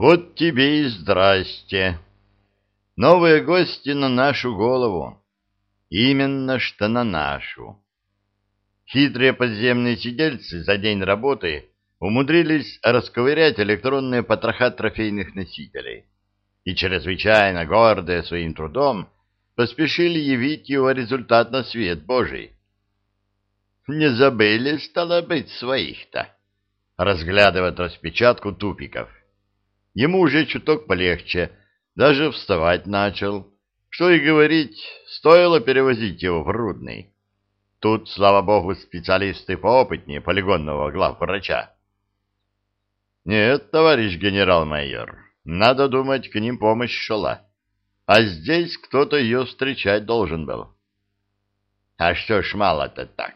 Вот тебе и здрасте. Новые гости на нашу голову. Именно что на нашу. Хитрые подземные сидельцы за день работы умудрились расковырять электронные потроха трофейных носителей и, чрезвычайно гордые своим трудом, поспешили явить его результат на свет Божий. Не забыли, стало быть, своих-то, разглядывая распечатку тупиков. Ему уже чуток полегче, даже вставать начал. Что и говорить, стоило перевозить его в Рудный. Тут, слава богу, специалисты поопытнее полигонного главврача. Нет, товарищ генерал-майор, надо думать, к ним помощь шла. А здесь кто-то ее встречать должен был. А что ж мало-то так?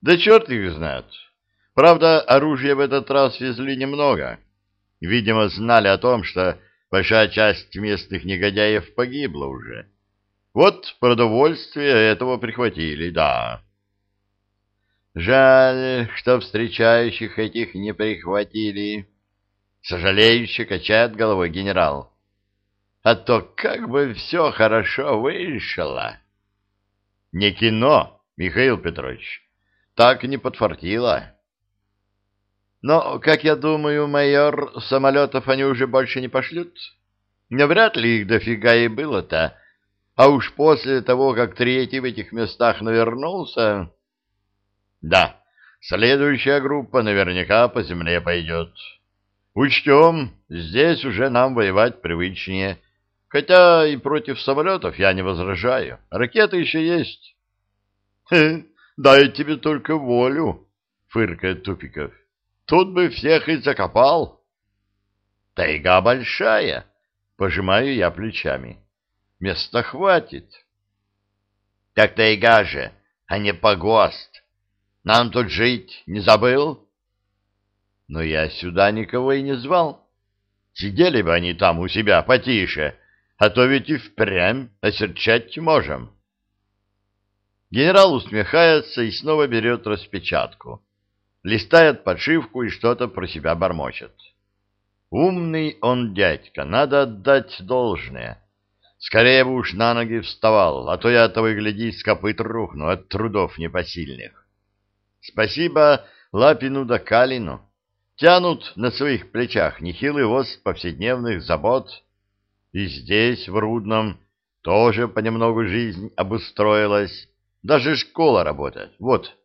Да черт их знает. Правда, оружия в этот раз везли немного. Видимо, знали о том, что большая часть местных негодяев погибла уже. Вот продовольствие этого прихватили, да. Жаль, что встречающих этих не прихватили. Сожалеюще качает головой генерал. А то как бы все хорошо вышло. Не кино, Михаил Петрович. Так не подфартило. Но, как я думаю, майор, самолетов они уже больше не пошлют. Навряд ли их дофига и было-то. А уж после того, как третий в этих местах навернулся... Да, следующая группа наверняка по земле пойдет. Учтем, здесь уже нам воевать привычнее. Хотя и против самолетов я не возражаю. Ракеты еще есть. — Дай тебе только волю, — фыркает Тупиков. Тут бы всех и закопал. Тайга большая, пожимаю я плечами. Места хватит. Так тайга же, а не погост. Нам тут жить не забыл? Но я сюда никого и не звал. Сидели бы они там у себя потише, а то ведь и впрямь осерчать можем. Генерал усмехается и снова берет распечатку листает подшивку и что-то про себя бормочет. Умный он дядька, надо отдать должное. Скорее бы уж на ноги вставал, а то я того и гляди, с копыт рухну от трудов непосильных. Спасибо Лапину да Калину. Тянут на своих плечах нехилый воз повседневных забот. И здесь, в Рудном, тоже понемногу жизнь обустроилась. Даже школа работает. Вот,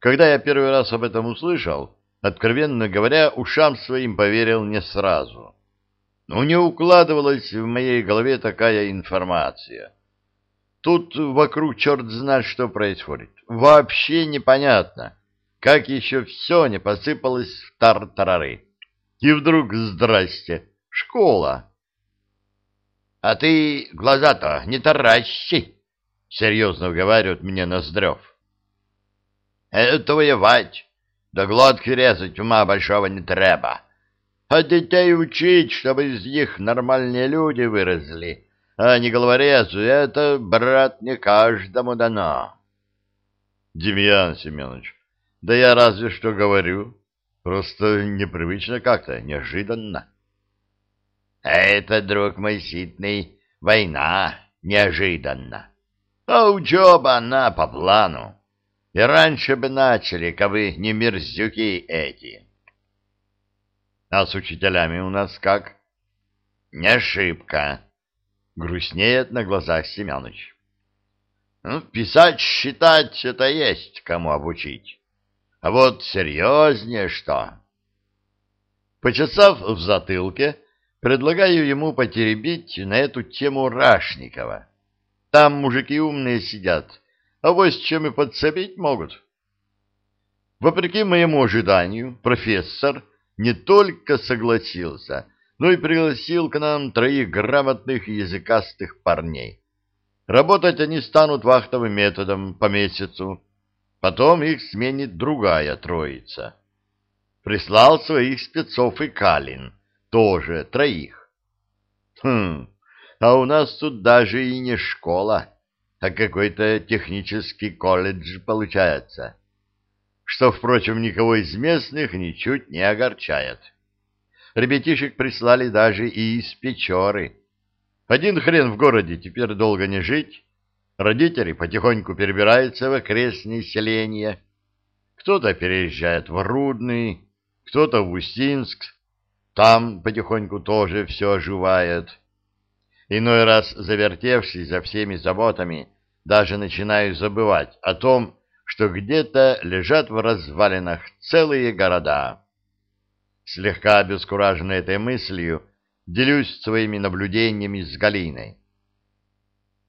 когда я первый раз об этом услышал, откровенно говоря, ушам своим поверил не сразу. Но не укладывалась в моей голове такая информация. Тут вокруг черт знает, что происходит. Вообще непонятно, как еще все не посыпалось в тартарары. И вдруг, здрасте, школа. — А ты глаза-то не таращи, — серьезно уговаривает мне Ноздрев. Это воевать, да глотки резать ума большого не треба. А детей учить, чтобы из них нормальные люди выросли, а не головорезы, это, брат, не каждому дано. Демьян Семенович, да я разве что говорю, просто непривычно как-то, неожиданно. Это, друг мой ситный, война неожиданно, а учеба она по плану. И раньше бы начали, кабы не мерзюки эти. А с учителями у нас как? Не шибко. Грустнеет на глазах Семенович. Ну, писать, считать — это есть кому обучить. А вот серьезнее что? Почесав в затылке, предлагаю ему потеребить на эту тему Рашникова. Там мужики умные сидят, а вось чем и подцепить могут. Вопреки моему ожиданию, профессор не только согласился, но и пригласил к нам троих грамотных и языкастых парней. Работать они станут вахтовым методом по месяцу, потом их сменит другая троица. Прислал своих спецов и Калин, тоже троих. Хм, а у нас тут даже и не школа а какой-то технический колледж получается, что, впрочем, никого из местных ничуть не огорчает. Ребятишек прислали даже и из Печоры. Один хрен в городе теперь долго не жить. Родители потихоньку перебираются в окрестные селения. Кто-то переезжает в Рудный, кто-то в Устинск. Там потихоньку тоже все оживает. Иной раз, завертевшись за всеми заботами, даже начинаю забывать о том, что где-то лежат в развалинах целые города. Слегка обескураженный этой мыслью, делюсь своими наблюдениями с Галиной.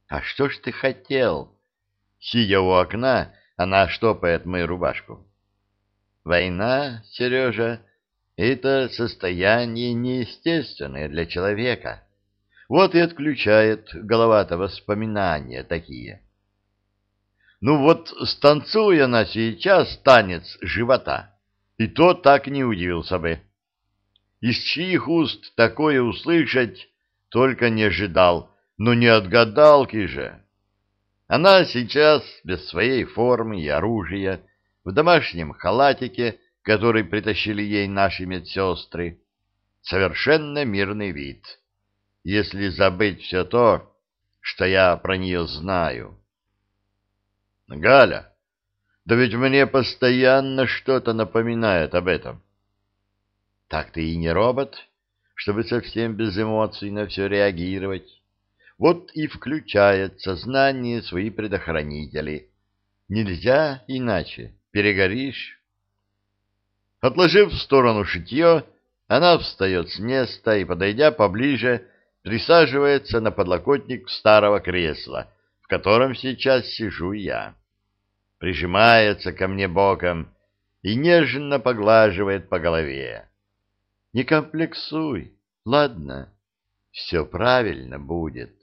«А что ж ты хотел?» Сидя у окна, она штопает мою рубашку. «Война, Сережа, это состояние неестественное для человека. Вот и отключает голова-то воспоминания такие». Ну вот станцуя она сейчас танец живота, и то так не удивился бы. Из чьих уст такое услышать только не ожидал, но не от гадалки же. Она сейчас без своей формы и оружия, в домашнем халатике, который притащили ей наши медсестры, совершенно мирный вид, если забыть все то, что я про нее знаю. Галя, да ведь мне постоянно что-то напоминает об этом. Так ты и не робот, чтобы совсем без эмоций на все реагировать. Вот и включает сознание свои предохранители. Нельзя иначе, перегоришь. Отложив в сторону шитье, она встает с места и, подойдя поближе, присаживается на подлокотник старого кресла, в котором сейчас сижу я. Прижимается ко мне боком и нежно поглаживает по голове. Не комплексуй, ладно, все правильно будет.